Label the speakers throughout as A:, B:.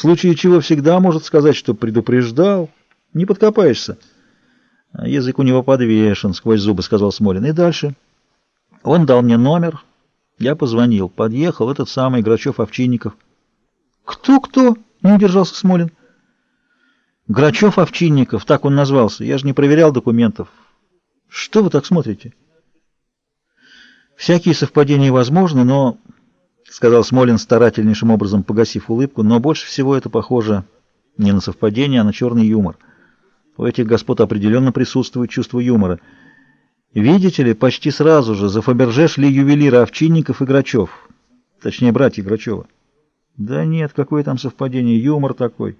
A: В случае чего всегда может сказать, что предупреждал. Не подкопаешься. Язык у него подвешен, сквозь зубы сказал Смолин. И дальше. Он дал мне номер. Я позвонил. Подъехал этот самый Грачев-Овчинников. «Кто-кто?» — не удержался Смолин. «Грачев-Овчинников, так он назвался. Я же не проверял документов. Что вы так смотрите?» «Всякие совпадения возможны, но...» — сказал Смолин старательнейшим образом, погасив улыбку. «Но больше всего это похоже не на совпадение, а на черный юмор. У этих господ определенно присутствует чувство юмора». Видите ли, почти сразу же за Фаберже шли ювелиры Овчинников и Грачев. Точнее, братья Грачева. Да нет, какое там совпадение, юмор такой.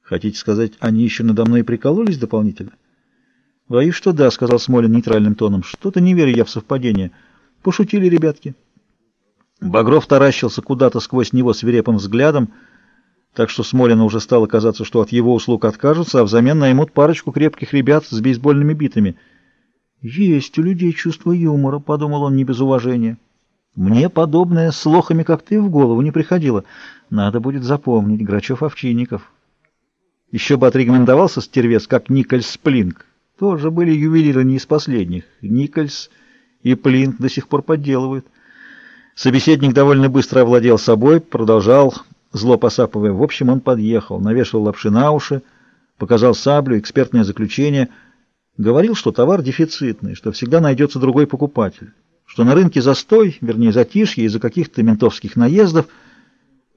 A: Хотите сказать, они еще надо мной прикололись дополнительно? Боюсь, что да, сказал Смолин нейтральным тоном. Что-то не верю я в совпадение. Пошутили ребятки. Багров таращился куда-то сквозь него свирепым взглядом, так что Смолину уже стало казаться, что от его услуг откажутся, а взамен наймут парочку крепких ребят с бейсбольными битами — «Есть у людей чувство юмора», — подумал он не без уважения. «Мне подобное с лохами, как ты, в голову не приходило. Надо будет запомнить, Грачев-Овчинников». Еще бы отрекомендовался стервец, как Никольс Плинк. Тоже были ювелиры не из последних. Никольс и Плинк до сих пор подделывают. Собеседник довольно быстро овладел собой, продолжал, зло посапывая. В общем, он подъехал, навешал лапши на уши, показал саблю, экспертное заключение — Говорил, что товар дефицитный, что всегда найдется другой покупатель, что на рынке застой, вернее затишье из-за каких-то ментовских наездов.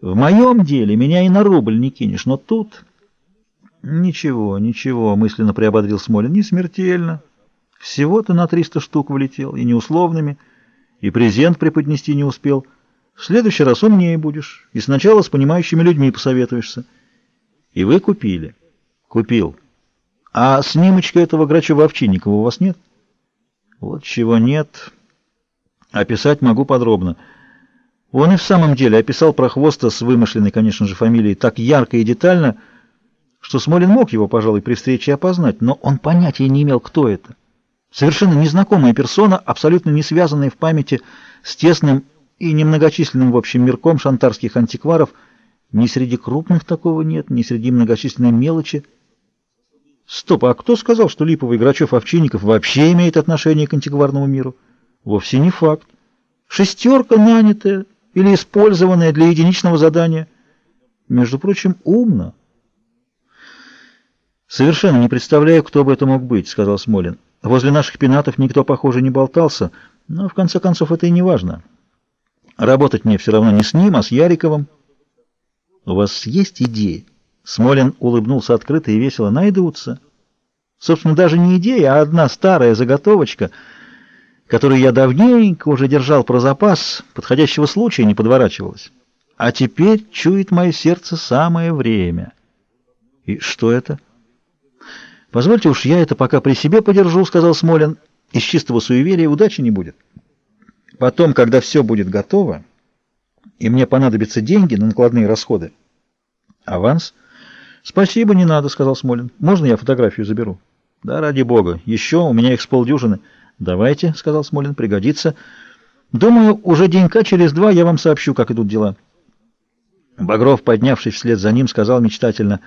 A: В моем деле меня и на рубль не кинешь, но тут... Ничего, ничего, мысленно приободрил Смолин, не смертельно. Всего-то на триста штук влетел, и неусловными, и презент преподнести не успел. В следующий раз умнее будешь, и сначала с понимающими людьми посоветуешься. И вы купили. Купил. А снимочка этого Грачева-Овчинникова у вас нет? Вот чего нет. Описать могу подробно. Он и в самом деле описал прохвоста с вымышленной, конечно же, фамилией так ярко и детально, что Смолин мог его, пожалуй, при встрече опознать, но он понятия не имел, кто это. Совершенно незнакомая персона, абсолютно не связанная в памяти с тесным и немногочисленным в общем мирком шантарских антикваров. Ни среди крупных такого нет, ни среди многочисленной мелочи. Стоп, а кто сказал, что Липовый, Грачев, Овчинников вообще имеет отношение к антикварному миру? Вовсе не факт. Шестерка нанятая или использованная для единичного задания. Между прочим, умно. Совершенно не представляю, кто бы это мог быть, сказал Смолин. Возле наших пенатов никто, похоже, не болтался, но в конце концов это и не важно. Работать мне все равно не с ним, а с Яриковым. У вас есть идеи? Смолин улыбнулся открыто и весело. Найдутся. Собственно, даже не идея, а одна старая заготовочка, которую я давненько уже держал про запас, подходящего случая не подворачивалась. А теперь чует мое сердце самое время. И что это? Позвольте уж я это пока при себе подержу, сказал Смолин. Из чистого суеверия удачи не будет. Потом, когда все будет готово, и мне понадобятся деньги на накладные расходы, аванс — «Спасибо, не надо», — сказал Смолин. «Можно я фотографию заберу?» «Да, ради бога. Еще у меня их с полдюжины». «Давайте», — сказал Смолин, — «пригодится. Думаю, уже денька через два я вам сообщу, как идут дела». Багров, поднявшись вслед за ним, сказал мечтательно,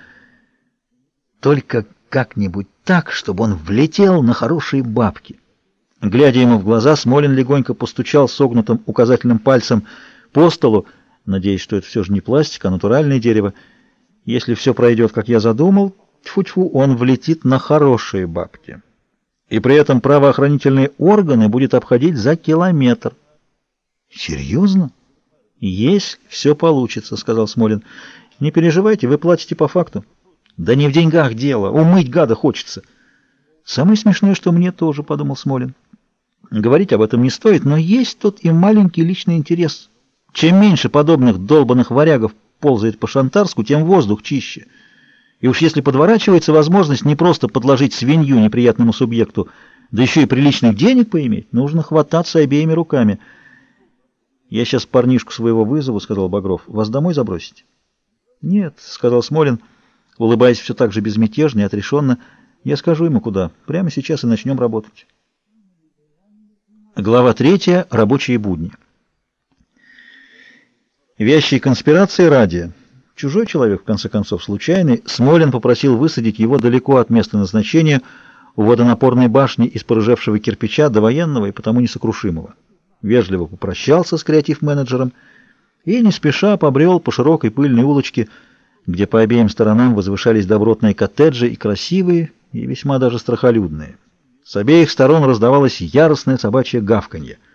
A: «Только как-нибудь так, чтобы он влетел на хорошие бабки». Глядя ему в глаза, Смолин легонько постучал согнутым указательным пальцем по столу, надеясь, что это все же не пластик, а натуральное дерево, если все пройдет, как я задумал, тьфу-тьфу, он влетит на хорошие бабки. И при этом правоохранительные органы будет обходить за километр. Серьезно? Есть, все получится, сказал Смолин. Не переживайте, вы платите по факту. Да не в деньгах дело, умыть гада хочется. Самое смешное, что мне тоже, подумал Смолин. Говорить об этом не стоит, но есть тут и маленький личный интерес. Чем меньше подобных долбанных варягов ползает по Шантарску, тем воздух чище. И уж если подворачивается возможность не просто подложить свинью неприятному субъекту, да еще и приличных денег поиметь, нужно хвататься обеими руками. «Я сейчас парнишку своего вызову», — сказал Багров. «Вас домой забросить?» «Нет», — сказал Смолин, улыбаясь все так же безмятежно и отрешенно. «Я скажу ему, куда. Прямо сейчас и начнем работать». Глава третья. Рабочие будни. Вещие конспирации ради. Чужой человек, в конце концов, случайный, Смолин попросил высадить его далеко от места назначения у водонапорной башни из порыжевшего кирпича до военного и потому несокрушимого. Вежливо попрощался с креатив-менеджером и не спеша побрел по широкой пыльной улочке, где по обеим сторонам возвышались добротные коттеджи и красивые, и весьма даже страхолюдные. С обеих сторон раздавалось яростное собачье гавканье —